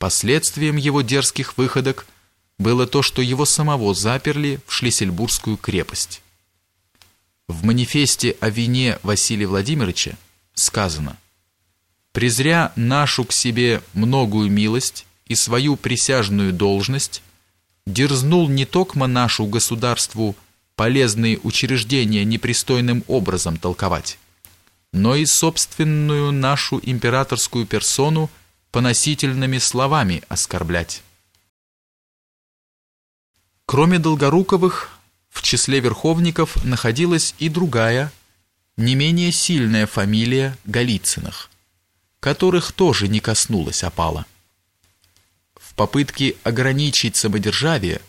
Последствием его дерзких выходок было то, что его самого заперли в Шлиссельбургскую крепость. В манифесте о вине Василия Владимировича сказано «Презря нашу к себе многую милость и свою присяжную должность, дерзнул не токмо нашу государству полезные учреждения непристойным образом толковать, но и собственную нашу императорскую персону поносительными словами оскорблять. Кроме Долгоруковых, в числе верховников находилась и другая, не менее сильная фамилия Голицыных, которых тоже не коснулась опала. В попытке ограничить самодержавие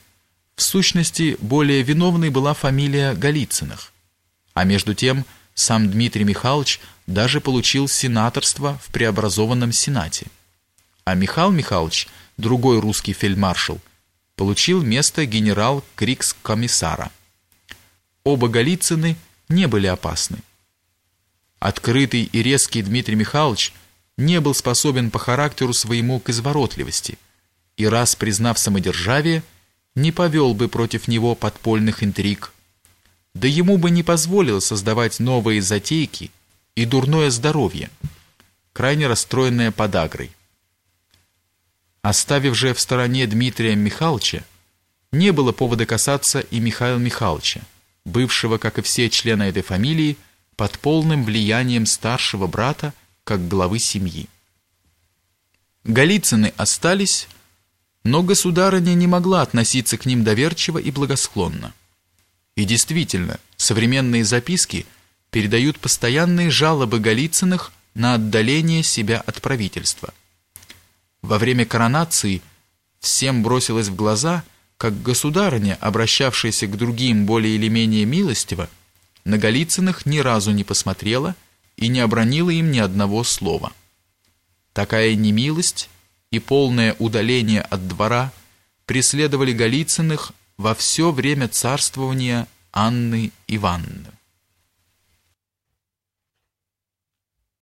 в сущности более виновной была фамилия Голицыных, а между тем – сам Дмитрий Михайлович даже получил сенаторство в преобразованном Сенате. А Михаил Михайлович, другой русский фельдмаршал, получил место генерал-крикс-комиссара. Оба Голицыны не были опасны. Открытый и резкий Дмитрий Михайлович не был способен по характеру своему к изворотливости и раз признав самодержавие, не повел бы против него подпольных интриг, да ему бы не позволило создавать новые затейки и дурное здоровье, крайне расстроенное подагрой. Оставив же в стороне Дмитрия Михайловича, не было повода касаться и Михаила Михайловича, бывшего, как и все члены этой фамилии, под полным влиянием старшего брата, как главы семьи. Голицыны остались, но государыня не могла относиться к ним доверчиво и благосклонно. И действительно, современные записки передают постоянные жалобы Голицыных на отдаление себя от правительства. Во время коронации всем бросилось в глаза, как государыня, обращавшаяся к другим более или менее милостиво, на Голицыных ни разу не посмотрела и не обронила им ни одного слова. Такая немилость и полное удаление от двора преследовали Голицыных во все время царствования Анны Ивановны.